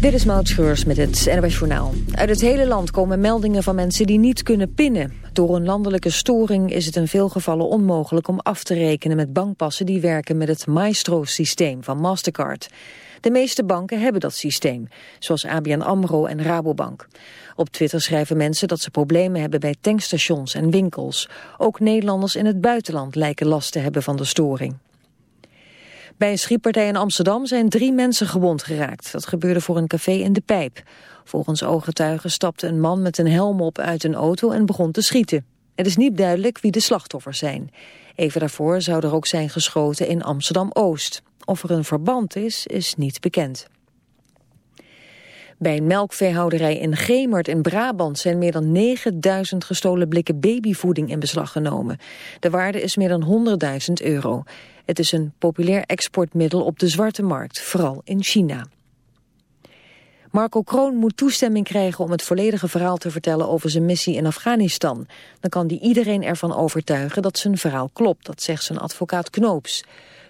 Dit is Maud met het NWS Journaal. Uit het hele land komen meldingen van mensen die niet kunnen pinnen. Door een landelijke storing is het in veel gevallen onmogelijk om af te rekenen met bankpassen die werken met het Maestro-systeem van Mastercard. De meeste banken hebben dat systeem, zoals ABN AMRO en Rabobank. Op Twitter schrijven mensen dat ze problemen hebben bij tankstations en winkels. Ook Nederlanders in het buitenland lijken last te hebben van de storing. Bij een schietpartij in Amsterdam zijn drie mensen gewond geraakt. Dat gebeurde voor een café in De Pijp. Volgens ooggetuigen stapte een man met een helm op uit een auto en begon te schieten. Het is niet duidelijk wie de slachtoffers zijn. Even daarvoor zou er ook zijn geschoten in Amsterdam-Oost. Of er een verband is, is niet bekend. Bij een melkveehouderij in Gemert in Brabant zijn meer dan 9000 gestolen blikken babyvoeding in beslag genomen. De waarde is meer dan 100.000 euro. Het is een populair exportmiddel op de zwarte markt, vooral in China. Marco Kroon moet toestemming krijgen om het volledige verhaal te vertellen over zijn missie in Afghanistan. Dan kan hij iedereen ervan overtuigen dat zijn verhaal klopt, dat zegt zijn advocaat Knoops.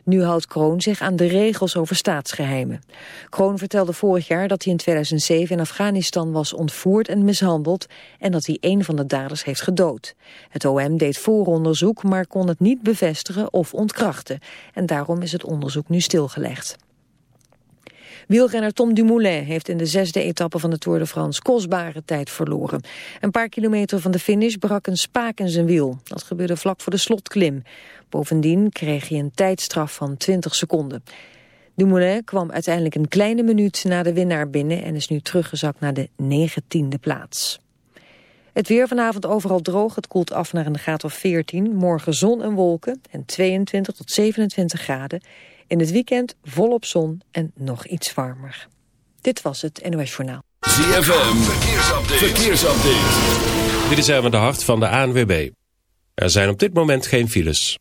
Nu houdt Kroon zich aan de regels over staatsgeheimen. Kroon vertelde vorig jaar dat hij in 2007 in Afghanistan was ontvoerd en mishandeld en dat hij een van de daders heeft gedood. Het OM deed vooronderzoek, maar kon het niet bevestigen of ontkrachten. En daarom is het onderzoek nu stilgelegd. Wielrenner Tom Dumoulin heeft in de zesde etappe van de Tour de France kostbare tijd verloren. Een paar kilometer van de finish brak een spaak in zijn wiel. Dat gebeurde vlak voor de slotklim. Bovendien kreeg hij een tijdstraf van 20 seconden. Dumoulin kwam uiteindelijk een kleine minuut na de winnaar binnen... en is nu teruggezakt naar de negentiende plaats. Het weer vanavond overal droog. Het koelt af naar een graad of 14. Morgen zon en wolken en 22 tot 27 graden. In het weekend volop zon en nog iets warmer. Dit was het NOS Journaal. ZFM, verkeersupdate. verkeersupdate. Dit is even de hart van de ANWB. Er zijn op dit moment geen files.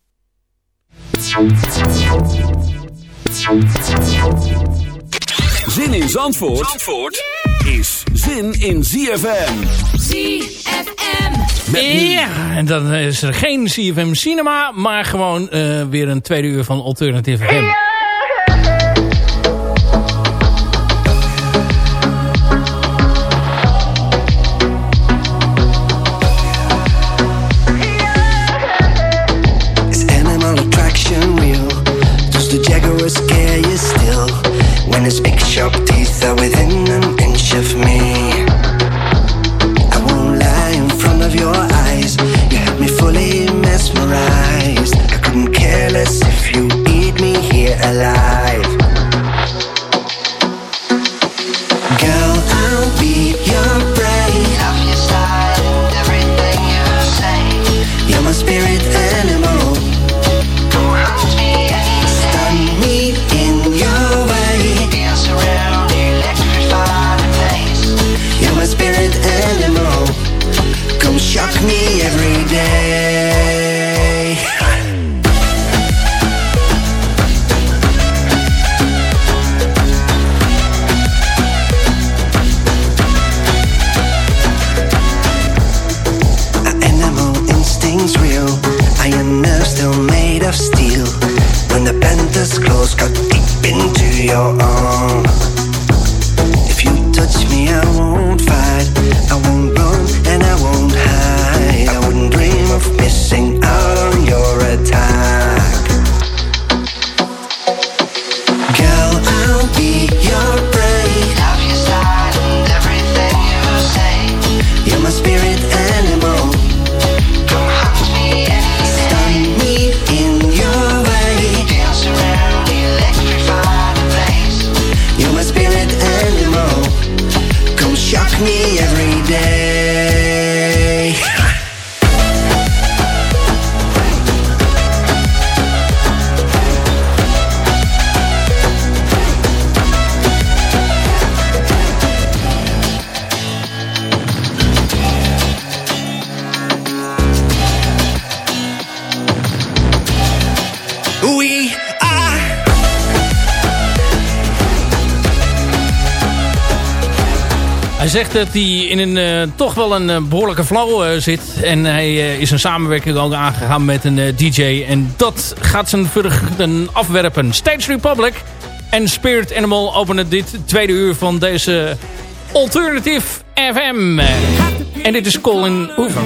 Zin in Zandvoort, Zandvoort is zin in ZFM. ZFM. Ja, en dan is er geen CFM Cinema, maar gewoon uh, weer een tweede uur van Alternative FM. Dat in een eh, toch wel een eh, behoorlijke flow eh, zit. En hij is een samenwerking ook aangegaan met een DJ. En dat gaat zijn vruchten afwerpen. Stage Republic en Spirit Animal openen dit tweede uur van deze Alternative FM. En dit is Colin Hoover.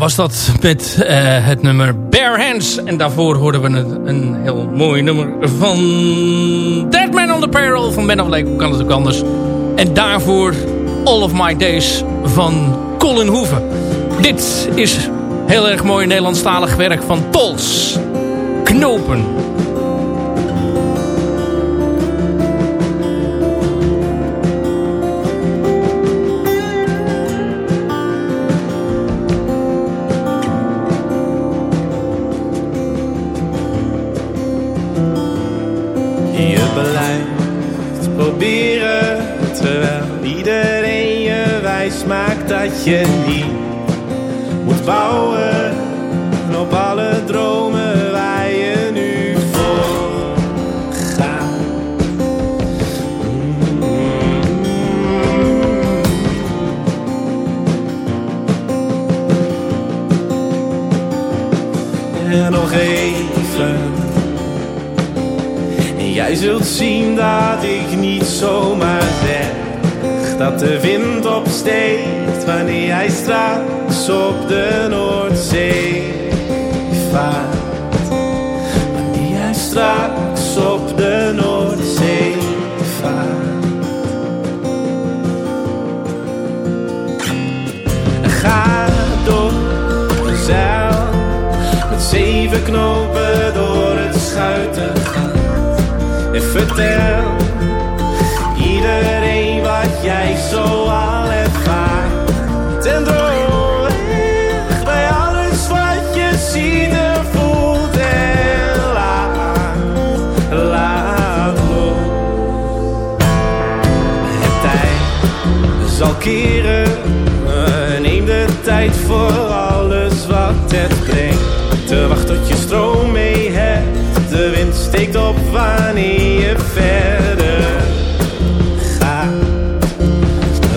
Was dat met eh, het nummer Bare Hands. En daarvoor hoorden we een, een heel mooi nummer van Dead Man on the Peril van Ben of Lake. Hoe kan het ook anders? En daarvoor All of My Days van Colin Hoeven. Dit is heel erg mooi Nederlandstalig werk van Tols. Knopen. Maakt dat op de Noordzee vaart. Wanneer jij straks op de Noordzee vaart. Ga door de zeil met zeven knopen door het schuiten gaan. En vertel Eh, Neem de tijd voor alles wat het brengt. Te wachten tot je stroom mee hebt. De wind steekt op wanneer je verder gaat.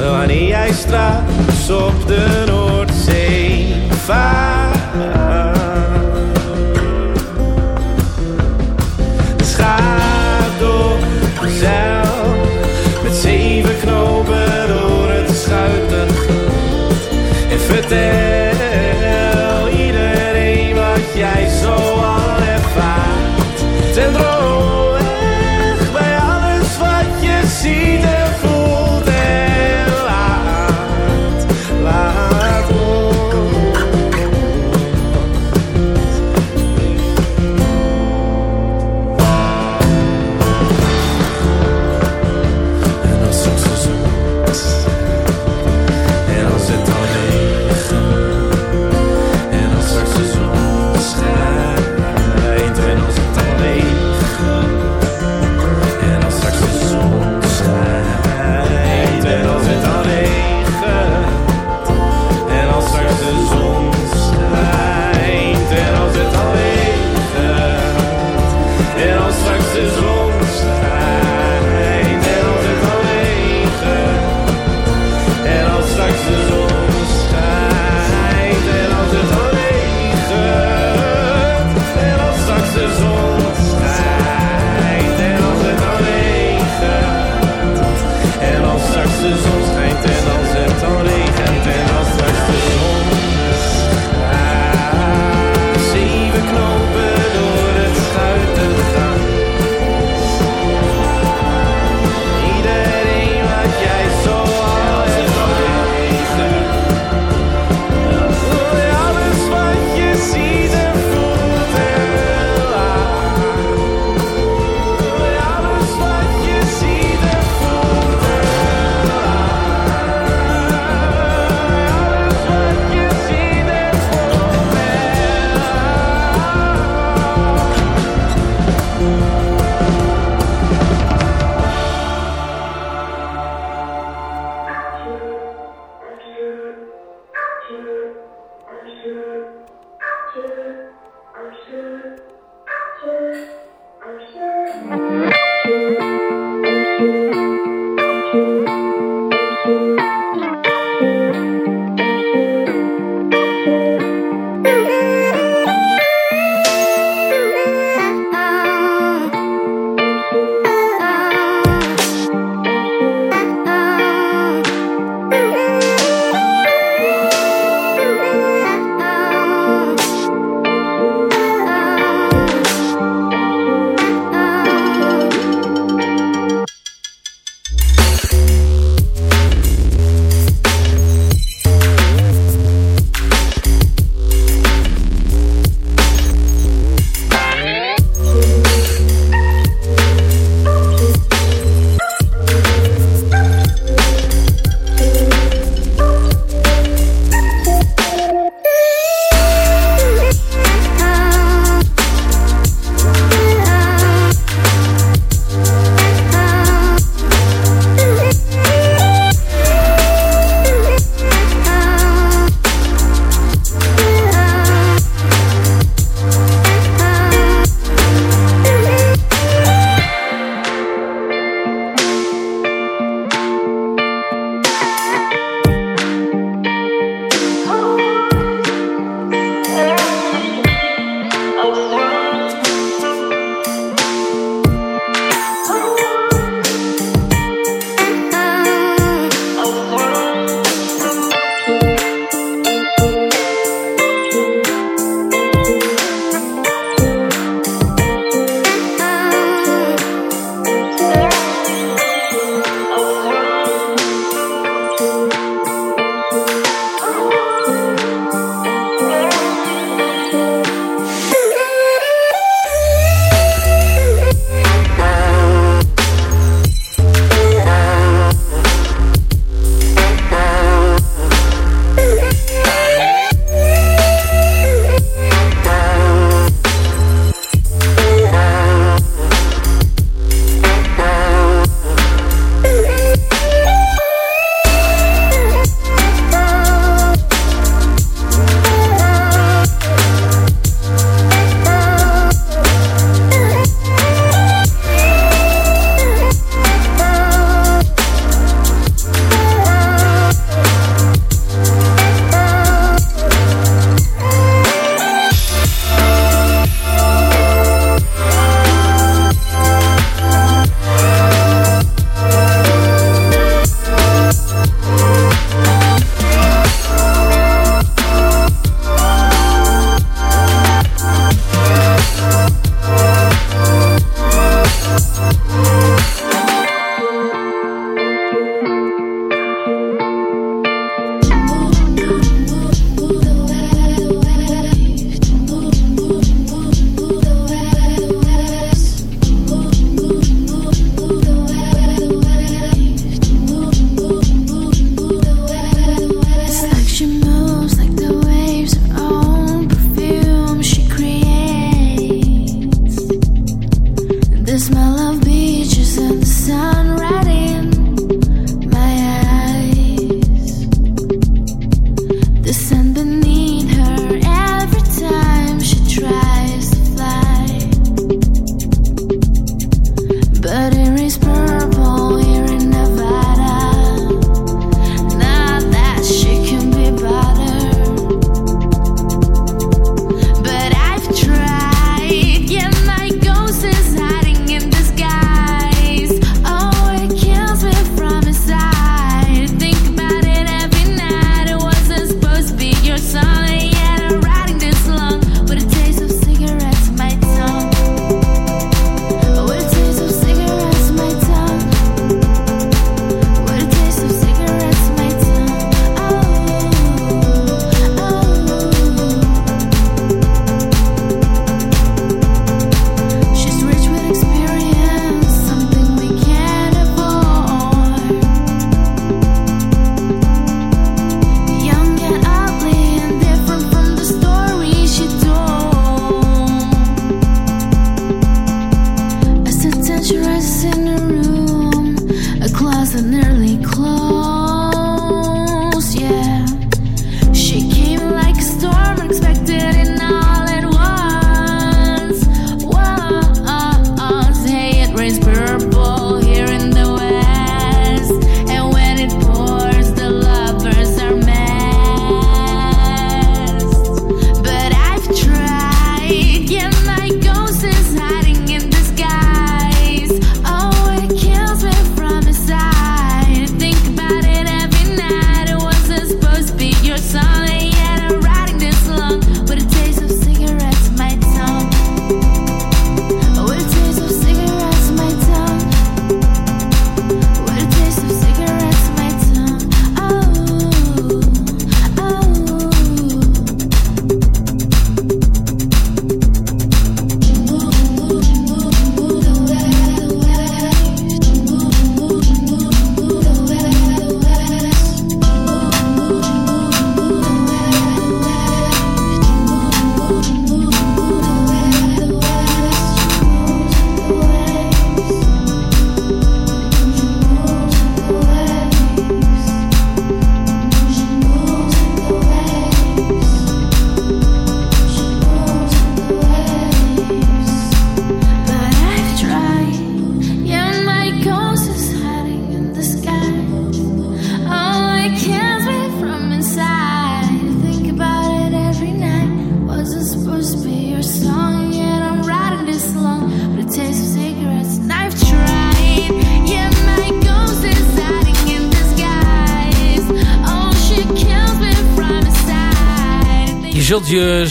Wanneer jij straks op de Noordzee vaart.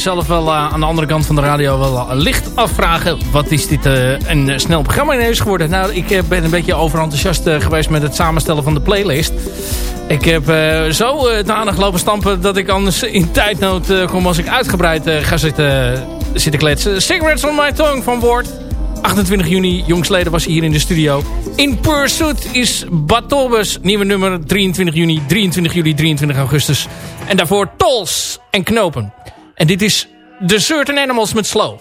zelf wel eh, aan de andere kant van de radio wel eh, licht afvragen. Wat is dit eh, een snel programma ineens geworden? Nou, ik ben een beetje overenthousiast geweest met het samenstellen van de playlist. Ik heb zo uh, danig lopen stampen dat ik anders in tijdnood uh, kom als ik uitgebreid ga zitten, kletsen. Cigarettes on my tongue van Woord. 28 juni, jongsleden was hier in de studio. In Pursuit is Batobus, nieuwe nummer 23 juni, 23 juli, 23 augustus. En daarvoor Tols en Knopen. En dit is The Certain Animals met Slow.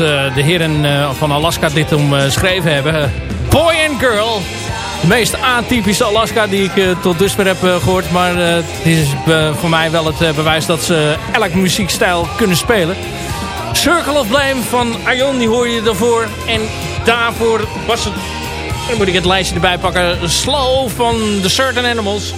Eh, de heren eh, van Alaska dit omschreven eh, hebben. Boy and Girl. De meest atypische Alaska die ik tot dusver heb gehoord. Maar het is voor mij wel het bewijs dat ze elk muziekstijl kunnen spelen. Circle of Blame van Aion, die hoor je daarvoor. En daarvoor was het... Dan moet ik het lijstje erbij pakken. Slow van The Certain Animals.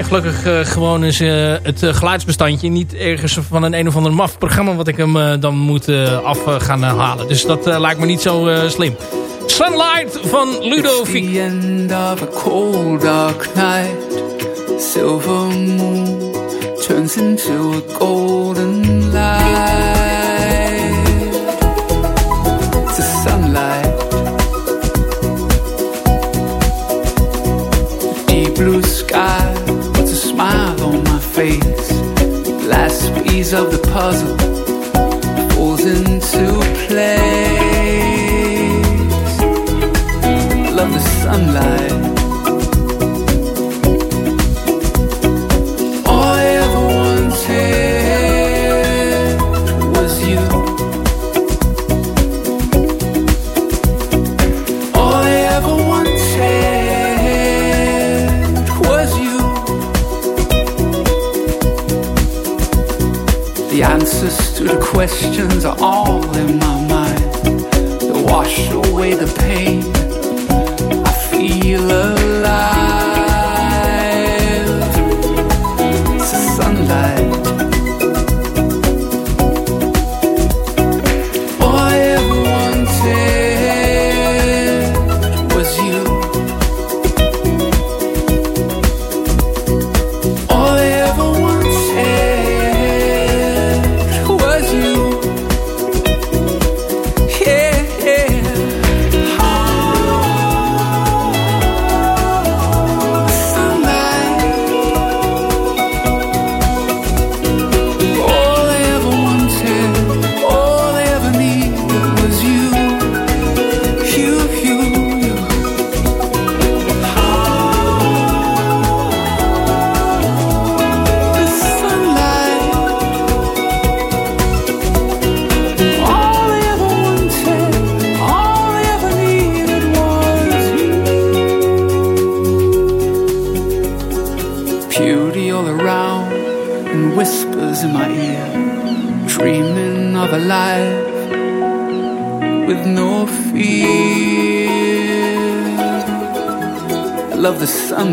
En gelukkig eh, gewoon is eh, het eh, geluidsbestandje. Niet ergens van een een of ander maf programma wat ik hem dan moet af gaan halen. Dus dat lijkt me niet zo slim. Sunlight van Ludovic. piece of the puzzle falls into place. Love the sunlight. The questions are all in my mind They wash away the pain.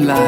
The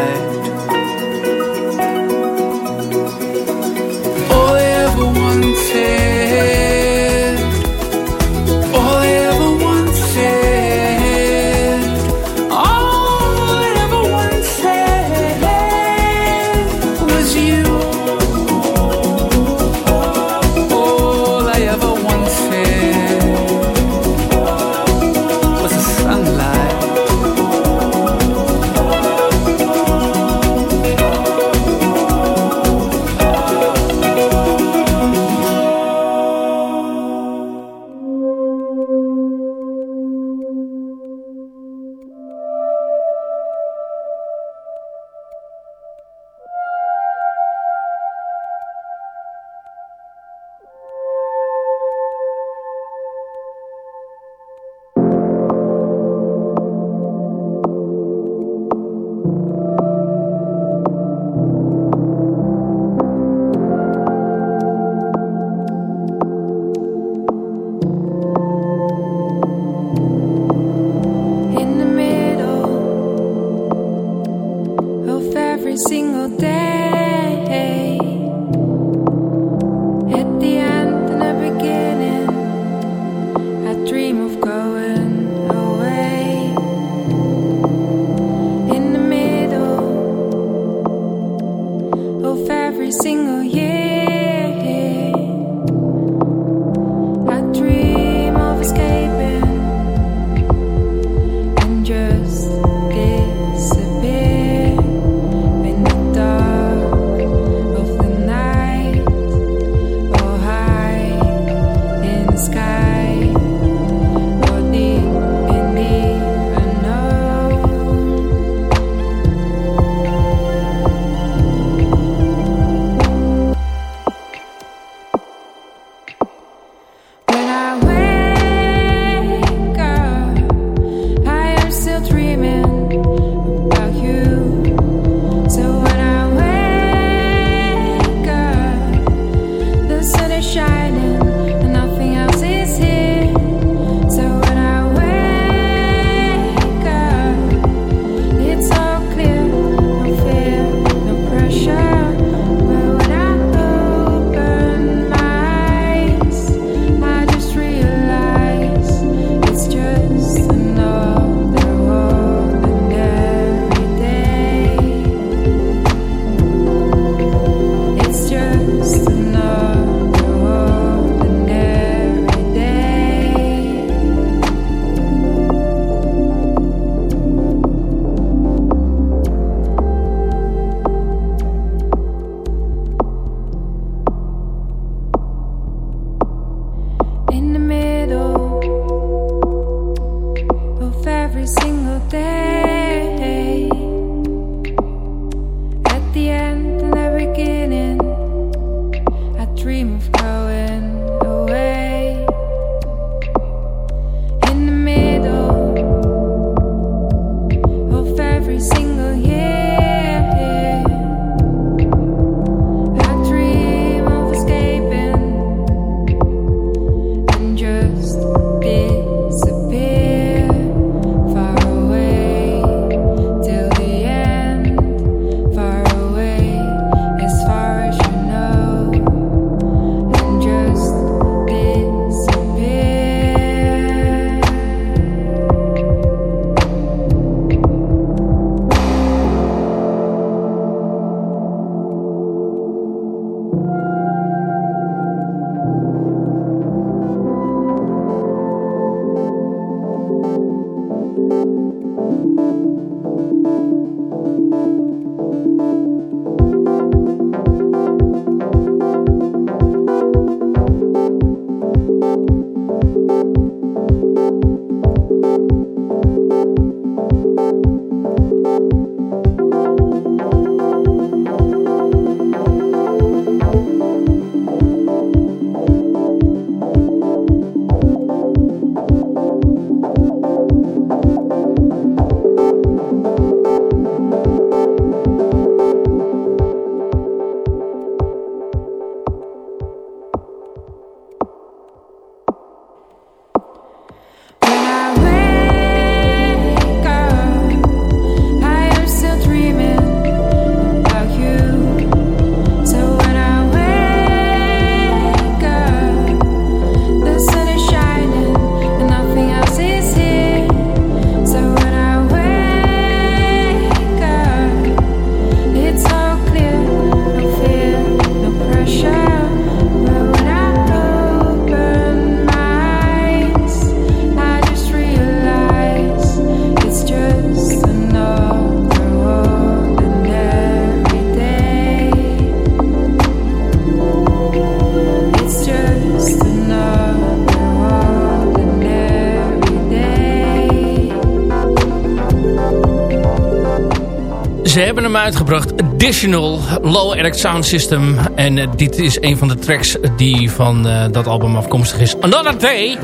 Ze hebben hem uitgebracht. Additional Low Erect Sound System. En eh, dit is een van de tracks die van eh, dat album afkomstig is. Another Day.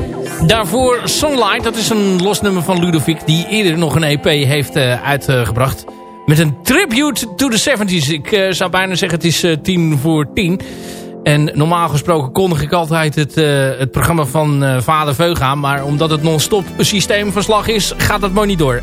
Daarvoor Sunlight. Dat is een los nummer van Ludovic. Die eerder nog een EP heeft eh, uitgebracht. Met een tribute to the 70s. Ik zou bijna zeggen het is tien voor tien. En normaal gesproken kondig ik altijd het, het programma van Vader Veug aan. Maar omdat het non-stop systeemverslag is, gaat dat mooi niet door.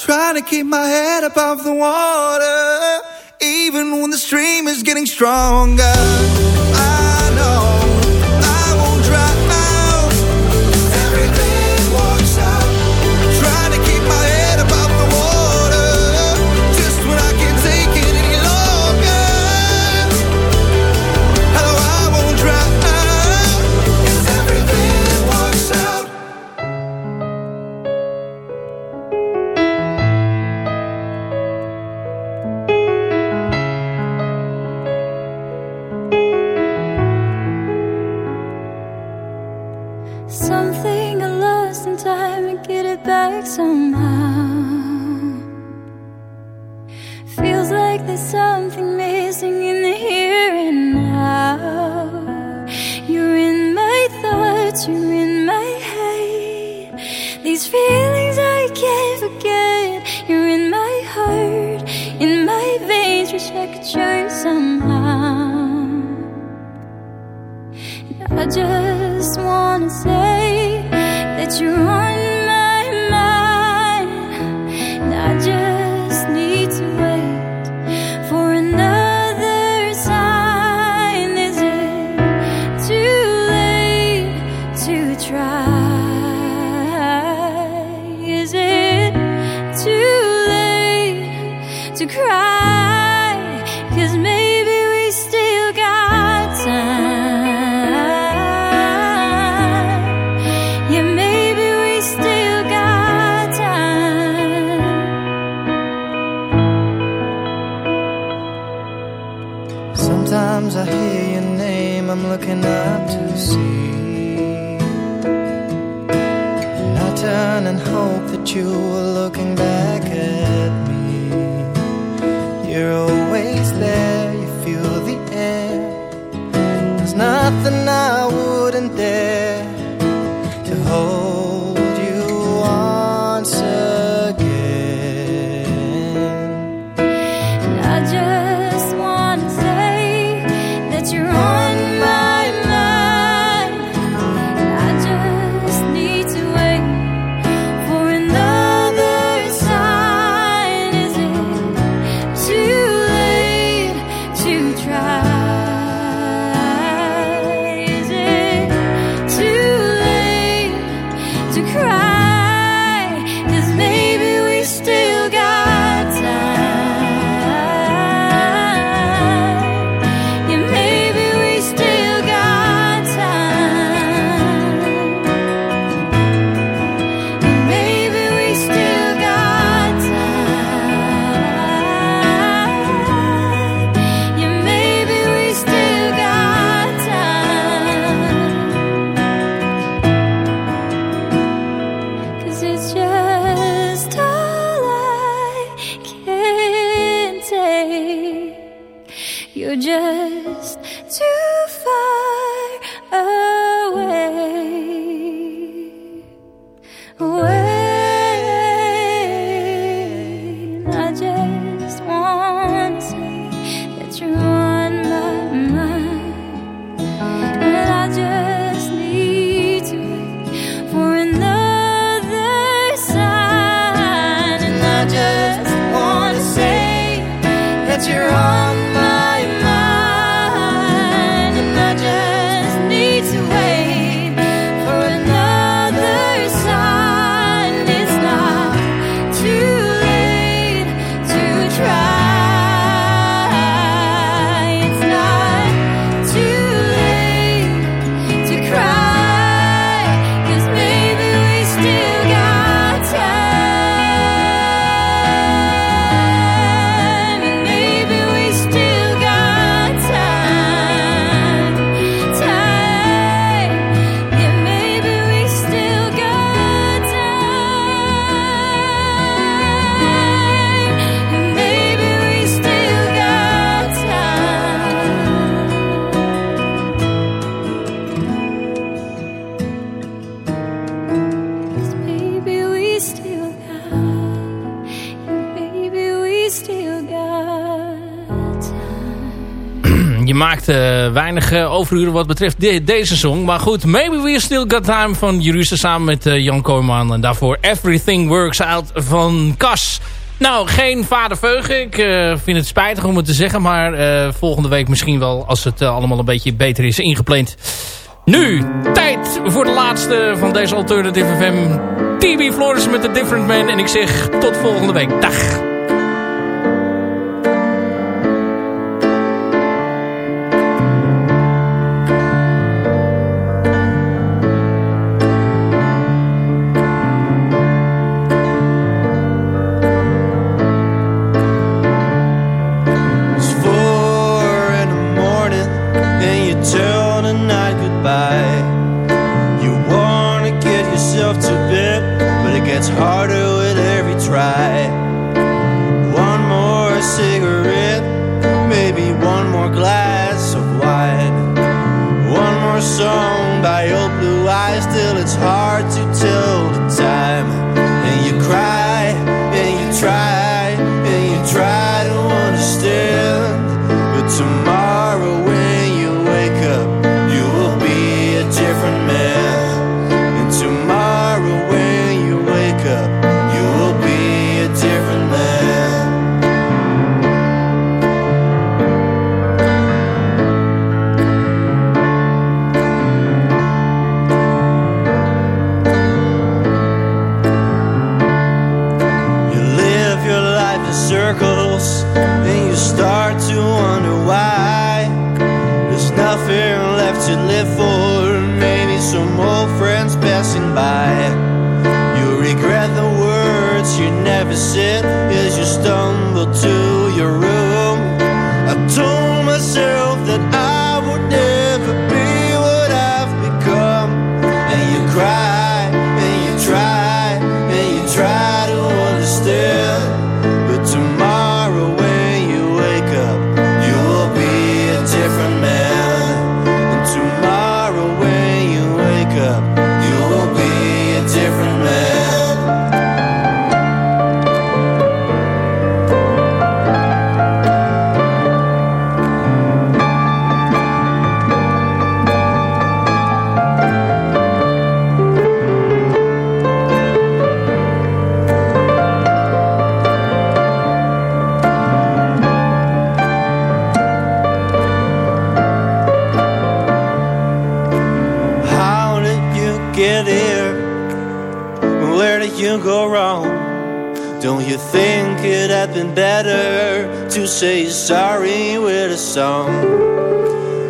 Trying to keep my head above the water, even when the stream is getting stronger. I'm looking up to see. And I turn and hope that you are looking back at me. You're always there, you feel the air. There's nothing I wouldn't dare. maakt eh, weinig eh, overuren wat betreft deze song. Maar goed, Maybe We Still Got Time van Jeruzalem samen met eh, Jan Korman En daarvoor Everything Works Out van Cas. Nou, geen vaderveugen. Ik vind het spijtig om het te zeggen. Maar volgende week misschien wel als het allemaal een beetje beter is ingepland. Nu, tijd voor de laatste van deze Alternative FM. TB Flores met The Different Man. En ik zeg tot volgende week. Dag. do been better to say sorry with a song?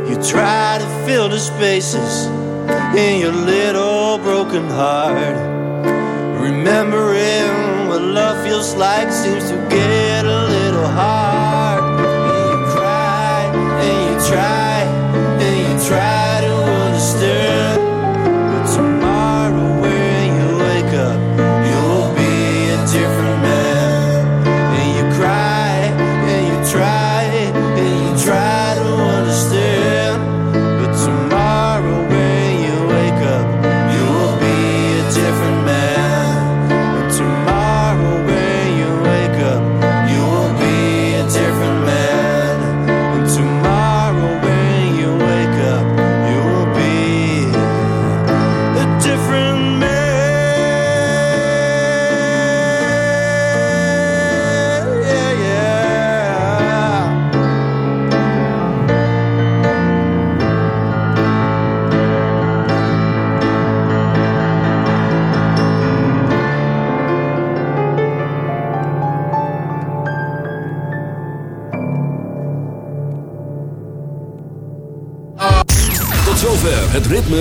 You try to fill the spaces in your little broken heart. Remembering what love feels like seems to get